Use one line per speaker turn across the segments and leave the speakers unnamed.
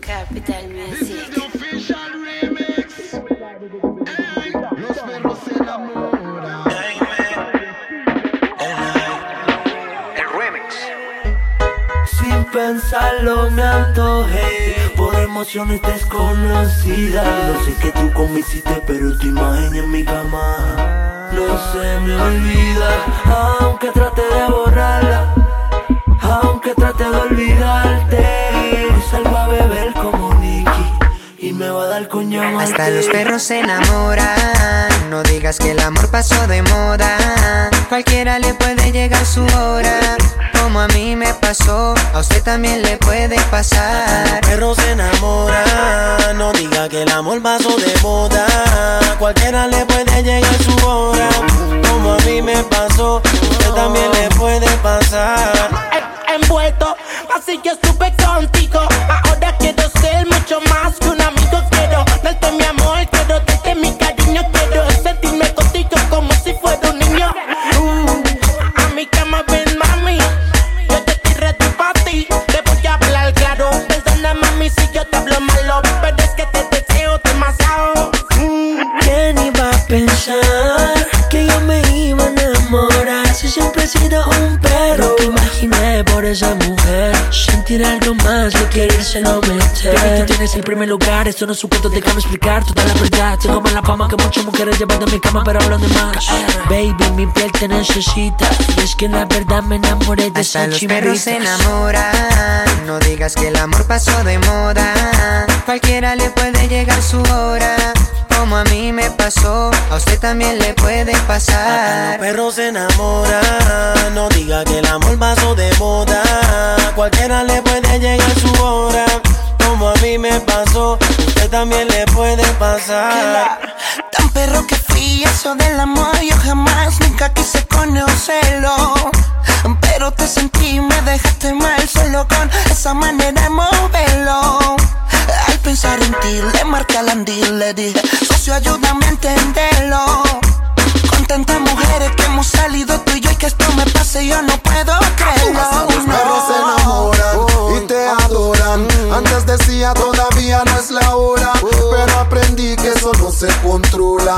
Capital Music.
Los perros se enamoran.
El remix.
Sin pensarlo me antojé Por emociones desconocidas No sé qué tú cómo hiciste pero tu imagen en mi cama No se me olvida Aunque trate de borrarla Aunque trate de olvidarte A con llamarte
Hasta los perros se enamoran. No digas que el amor pasó de moda. Cualquiera le puede llegar su hora. Como a mí me pasó, a usted también le puede pasar.
perros se enamoran. No diga que el amor pasó de moda. Cualquiera le puede llegar su hora. Como a mí me pasó, usted también le puede pasar.
en- envuelto. Así que estuve contigo.
Por esa mujer sentir algo más, yo querérselo meter. Baby, tú tienes el primer lugar, esto no es un cuento, déjame explicar toda la verdad. Tengo más la fama que muchas mujeres llevando mi cama, pero hablan de más. Baby, mi piel te necesita. Y es que la verdad me enamoré de
Hasta
esa
los perros se enamoran. No digas que el amor pasó de moda. Cualquiera le puede llegar su hora. Como a mí me pasó, a usted también le puede
Hasta los
pasar.
perros se enamoran. No diga que el amor me pasó, usted también le puede pasar.
Tan perro que fui, eso del amor yo jamás nunca quise conocerlo. Pero te sentí, me dejaste mal solo con esa manera de moverlo. Al pensar en ti, le marqué al andil, le dije, socio, ayúdame a entenderlo. Con tantas mujeres que hemos salido tú y yo y que esto me pase, yo no puedo
se controla.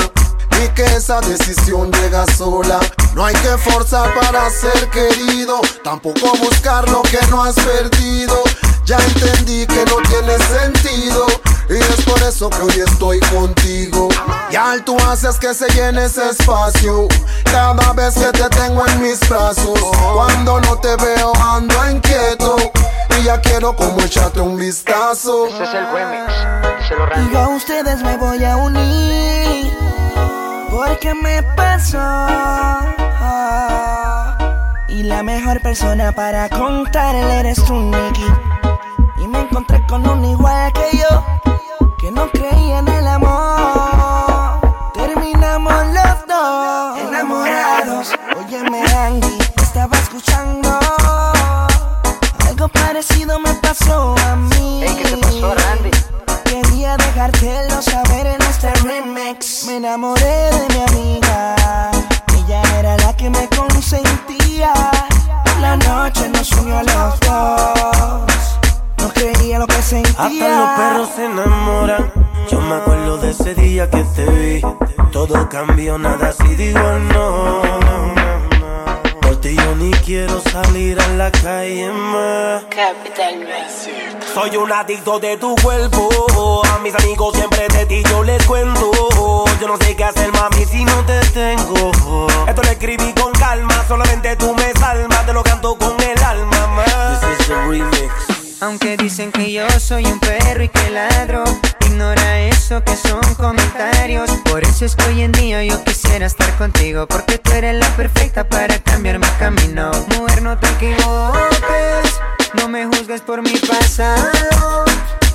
Y que esa decisión llega sola. No hay que forzar para ser querido, tampoco buscar lo que no has perdido. Ya entendí que no tiene sentido. Y es por eso que hoy estoy contigo. Y al tú haces que se llene ese espacio. Cada vez que te tengo en mis brazos. Cuando no te veo ando inquieto. Quiero como echarte un vistazo.
Este es el remix. Díselo, Randy.
yo a ustedes me voy a unir Porque me pasó Y la mejor persona para contarle eres tú, Nicky Y me encontré con un igual que yo Que no creía enamoré de mi amiga. Ella era la que me consentía. La noche nos unió a los dos. No creía lo que sentía.
Hasta los perros se enamoran. Yo me acuerdo de ese día que te vi. Todo cambió, nada si digo no. Ti yo ni quiero salir a la calle más.
Capital Music.
Soy un adicto de tu cuerpo. A mis amigos siempre de ti yo les cuento. Yo no sé qué hacer, mami, si no te tengo. Esto lo escribí con calma. Solamente tú me salvas. Te lo canto con el alma, más. This is the remix.
Aunque dicen que yo soy un perro y que ladro, ignora eso que son comentarios. Por eso es que hoy en día yo quisiera estar contigo, porque tú eres la perfecta para cambiar mi camino. Mujer, no te equivoques, no me juzgues por mi pasado.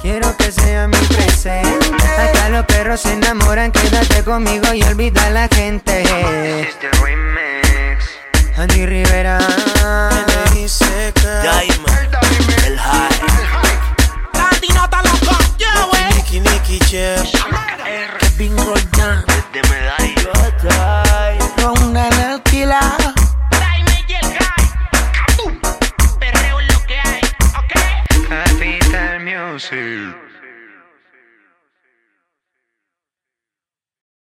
Quiero que sea mi presente. Acá los perros se enamoran, quédate conmigo y olvida a la gente.
This is the remix.
Andy Rivera.
Diamond, el high.